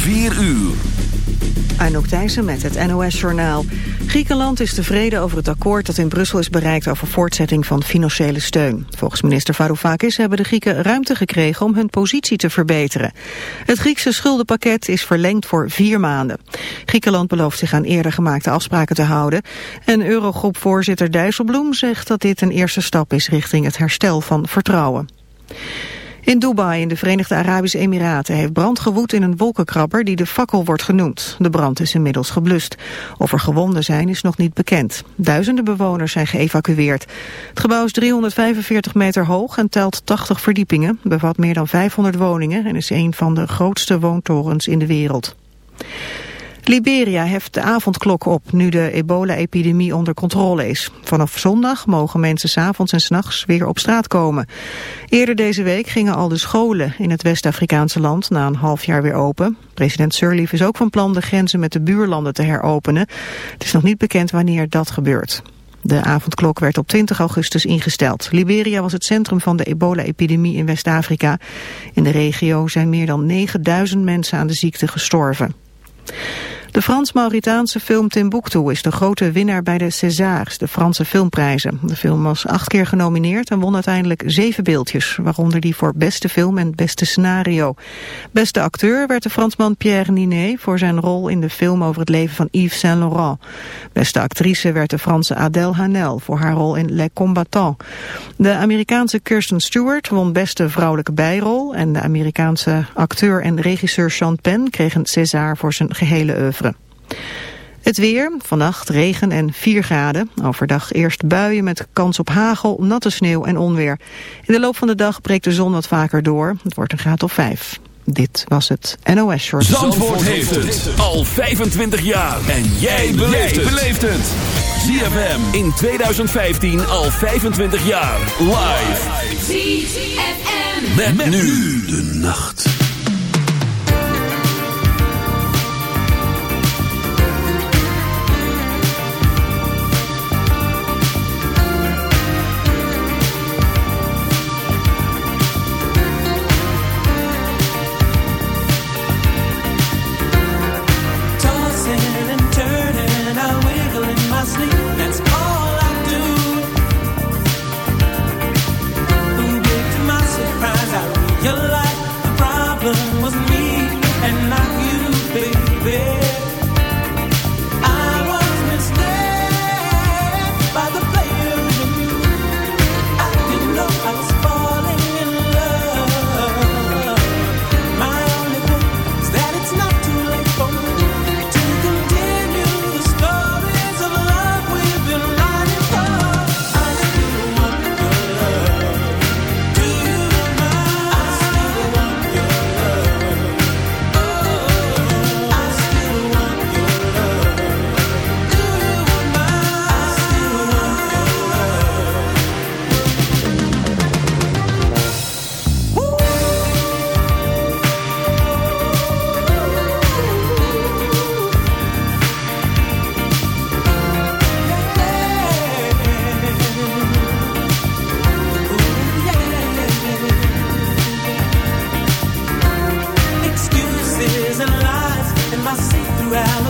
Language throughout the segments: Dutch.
4 uur. Anouk Thijssen met het NOS-journaal. Griekenland is tevreden over het akkoord dat in Brussel is bereikt over voortzetting van financiële steun. Volgens minister Varoufakis hebben de Grieken ruimte gekregen om hun positie te verbeteren. Het Griekse schuldenpakket is verlengd voor vier maanden. Griekenland belooft zich aan eerder gemaakte afspraken te houden. En Eurogroepvoorzitter Dijsselbloem zegt dat dit een eerste stap is richting het herstel van vertrouwen. In Dubai in de Verenigde Arabische Emiraten heeft brand gewoed in een wolkenkrabber die de fakkel wordt genoemd. De brand is inmiddels geblust. Of er gewonden zijn is nog niet bekend. Duizenden bewoners zijn geëvacueerd. Het gebouw is 345 meter hoog en telt 80 verdiepingen, bevat meer dan 500 woningen en is een van de grootste woontorens in de wereld. Liberia heft de avondklok op nu de ebola-epidemie onder controle is. Vanaf zondag mogen mensen s'avonds en s'nachts weer op straat komen. Eerder deze week gingen al de scholen in het West-Afrikaanse land na een half jaar weer open. President Sirleaf is ook van plan de grenzen met de buurlanden te heropenen. Het is nog niet bekend wanneer dat gebeurt. De avondklok werd op 20 augustus ingesteld. Liberia was het centrum van de ebola-epidemie in West-Afrika. In de regio zijn meer dan 9000 mensen aan de ziekte gestorven. De Frans-Mauritaanse film Timbuktu is de grote winnaar bij de Césars, de Franse filmprijzen. De film was acht keer genomineerd en won uiteindelijk zeven beeldjes, waaronder die voor beste film en beste scenario. Beste acteur werd de Fransman Pierre Ninet voor zijn rol in de film over het leven van Yves Saint Laurent. Beste actrice werd de Franse Adèle Hanel voor haar rol in Les Combattants. De Amerikaanse Kirsten Stewart won beste vrouwelijke bijrol en de Amerikaanse acteur en regisseur Sean Penn kreeg een César voor zijn gehele oeuvre. Het weer, vannacht regen en 4 graden. Overdag eerst buien met kans op hagel, natte sneeuw en onweer. In de loop van de dag breekt de zon wat vaker door. Het wordt een graad of 5. Dit was het NOS Short. Zandvoort, heeft het al 25 jaar. En jij beleeft het. ZFM in 2015 al 25 jaar. Live. ZFM. met nu de nacht. I see through Alabama.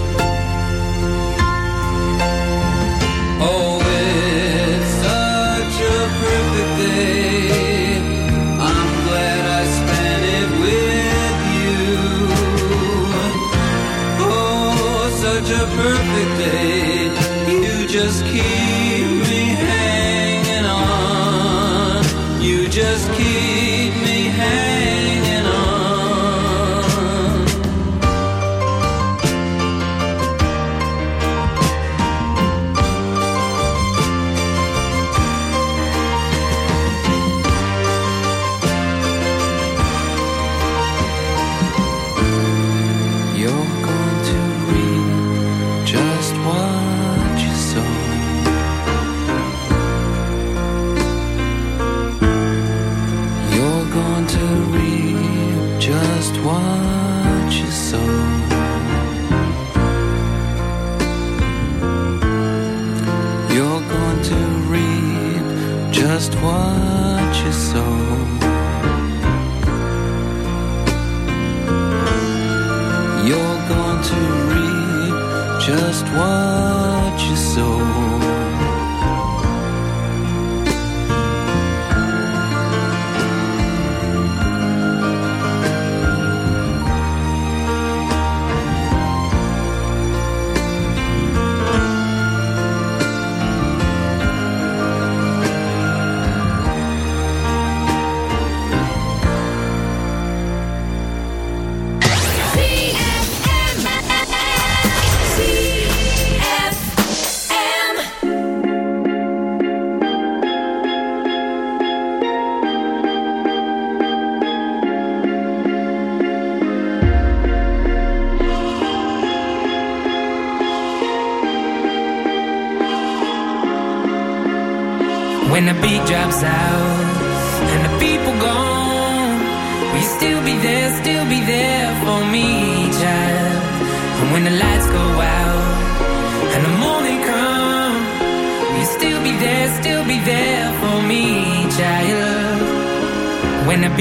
perfect day.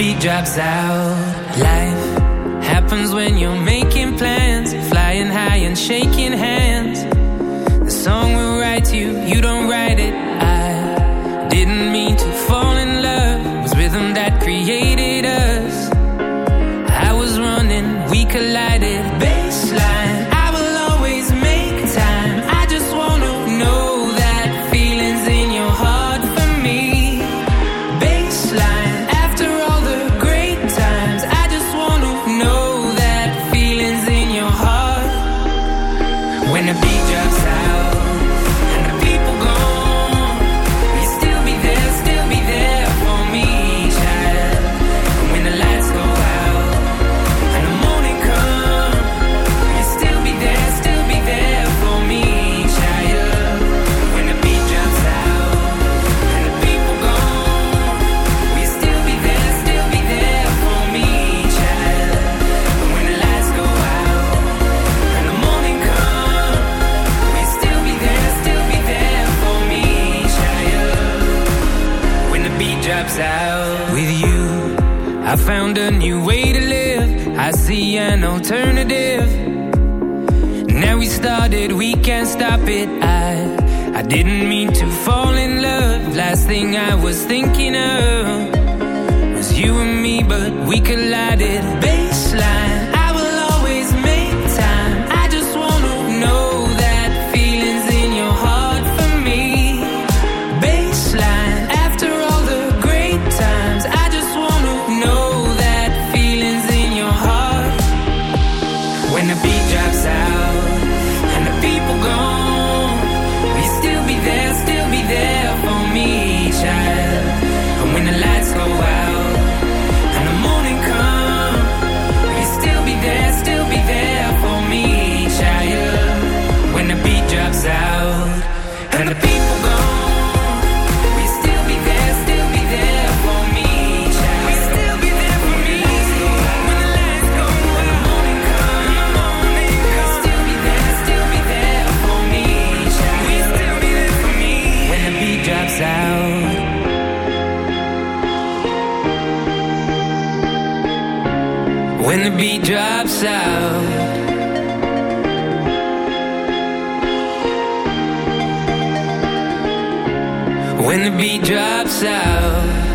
beat drops out. Life happens when you're made. The beat drops out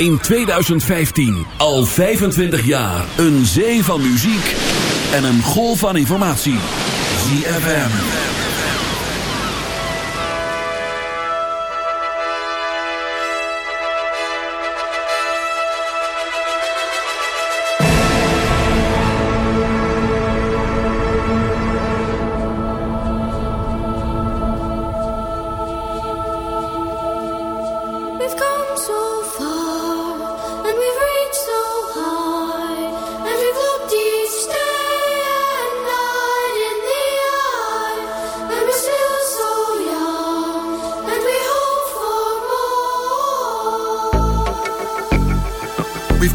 in 2015. Al 25 jaar. Een zee van muziek en een golf van informatie. ZFM. We've come so far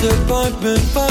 disappointment, but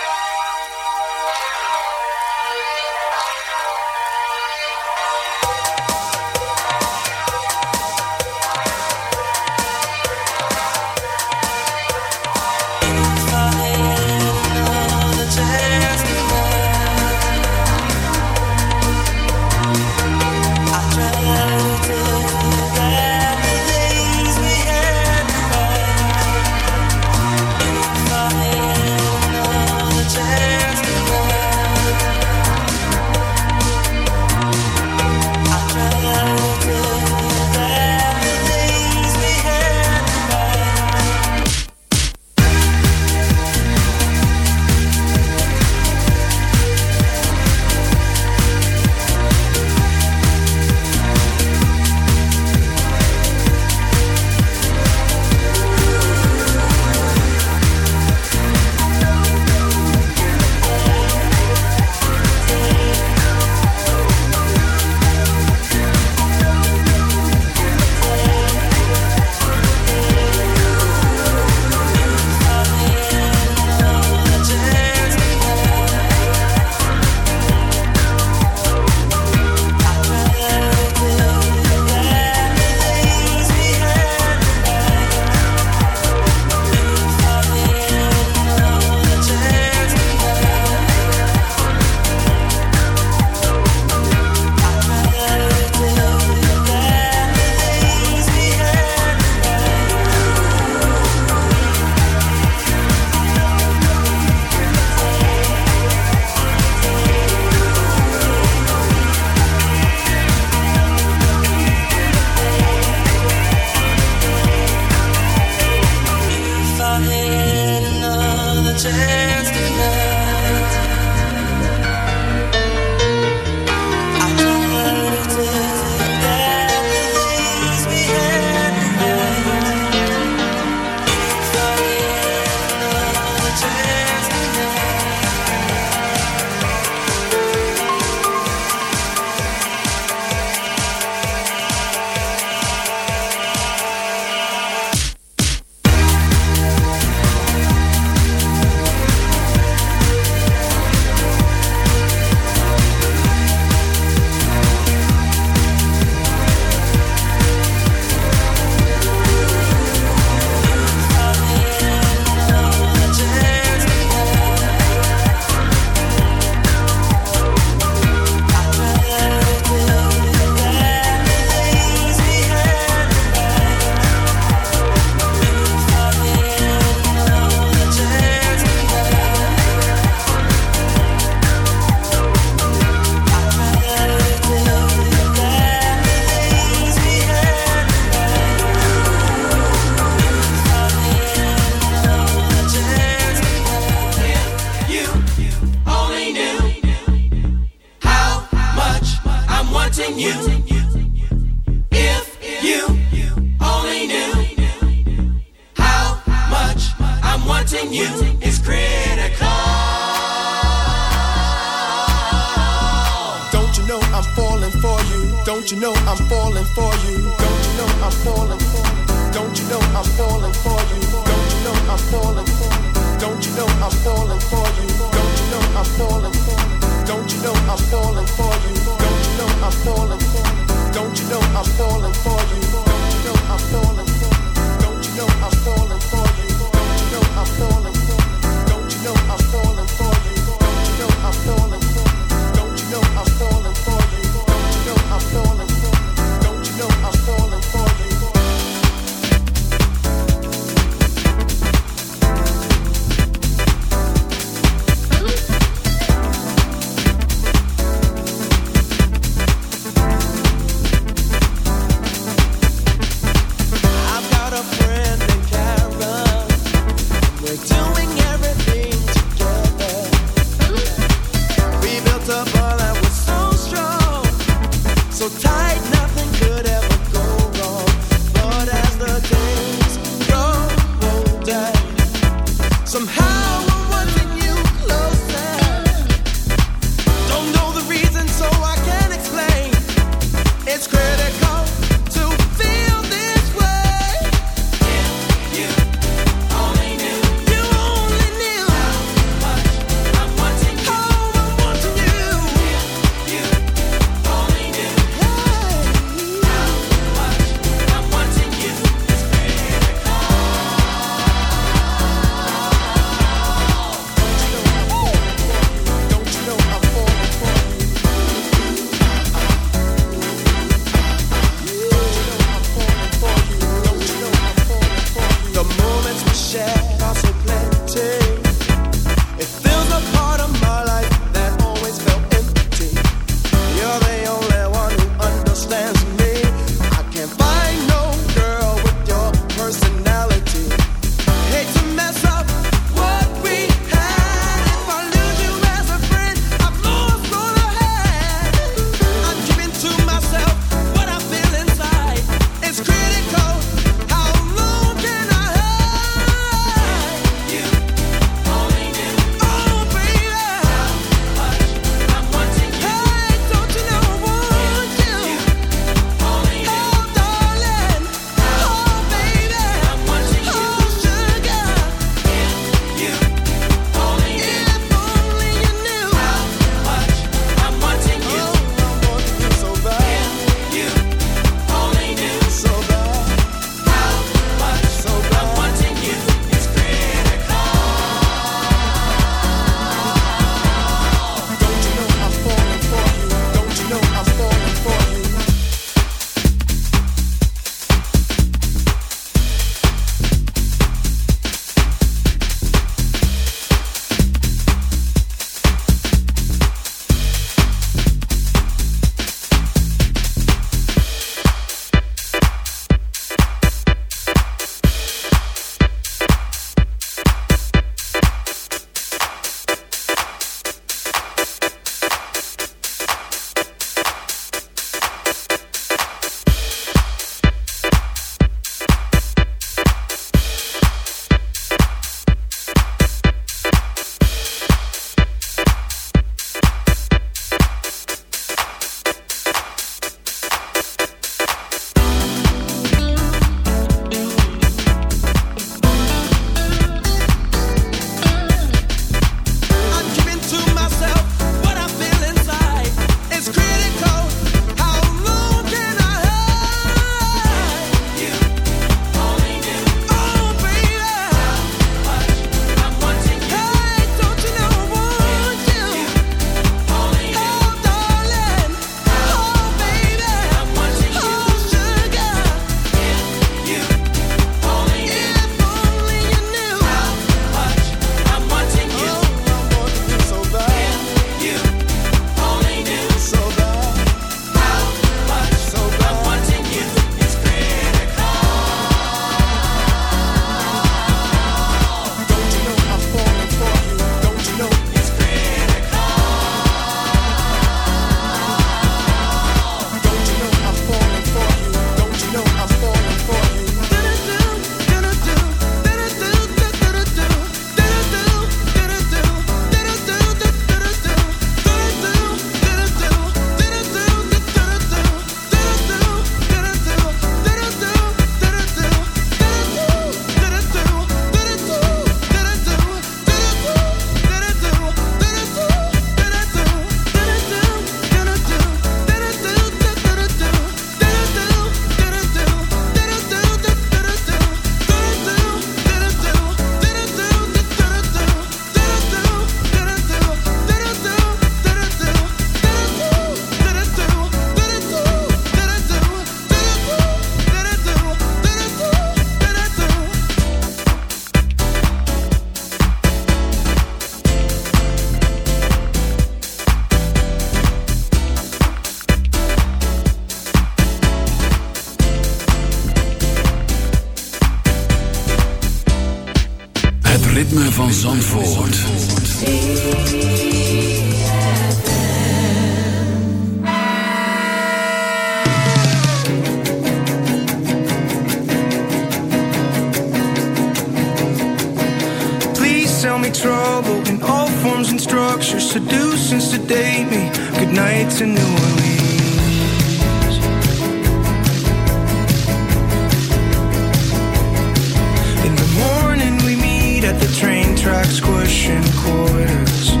squishing quarters.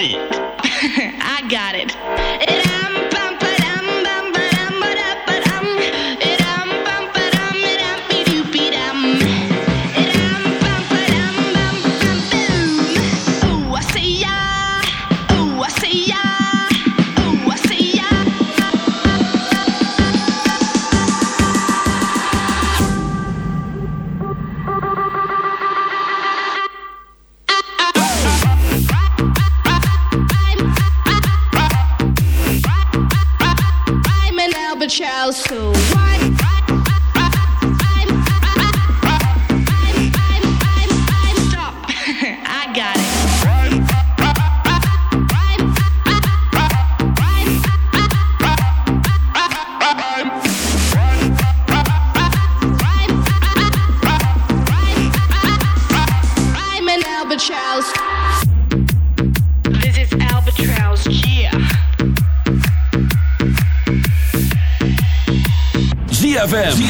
Chi.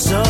so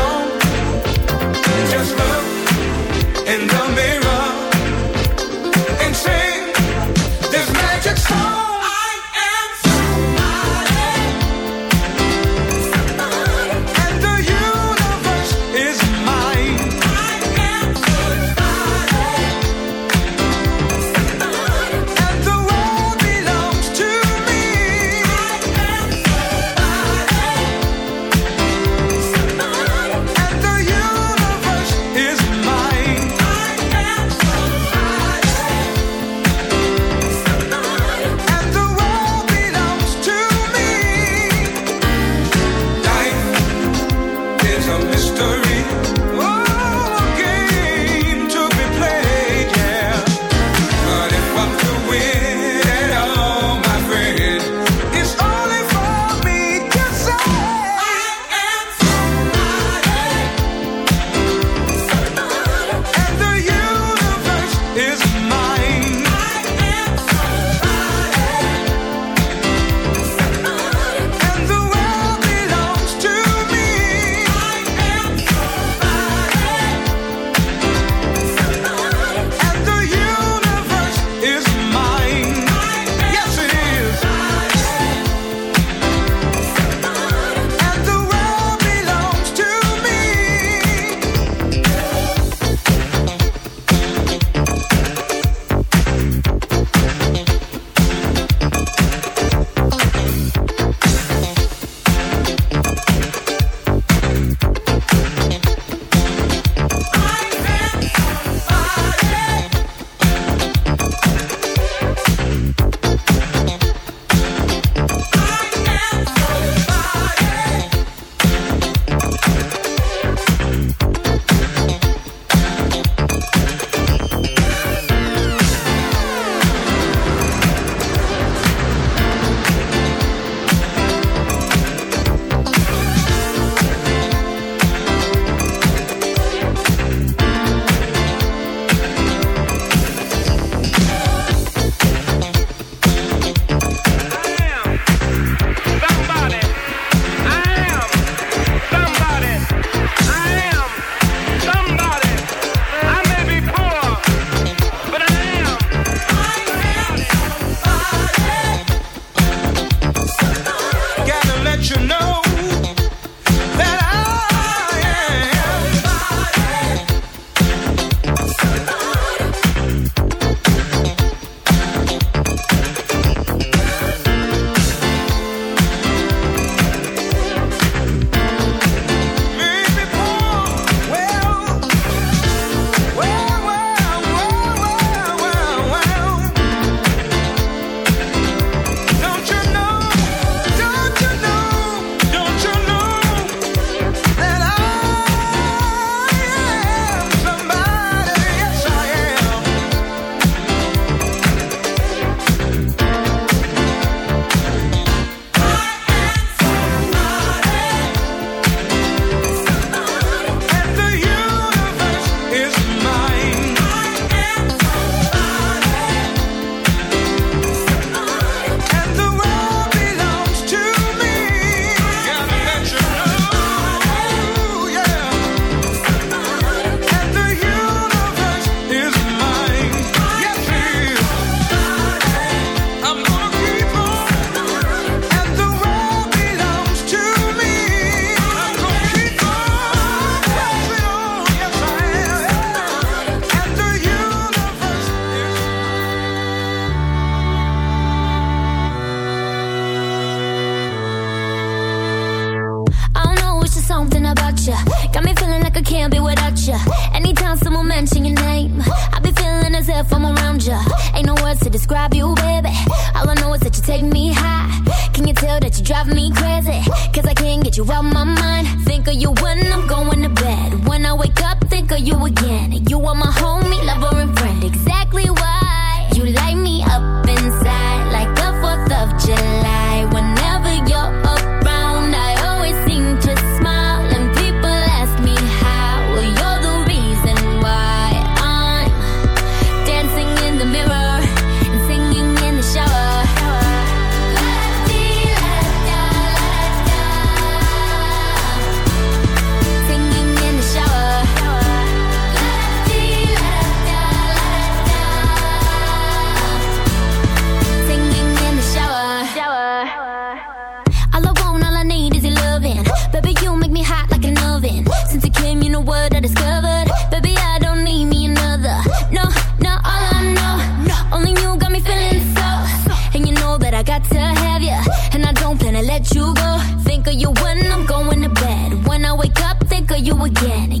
I got to have you, and I don't plan to let you go. Think of you when I'm going to bed. When I wake up, think of you again.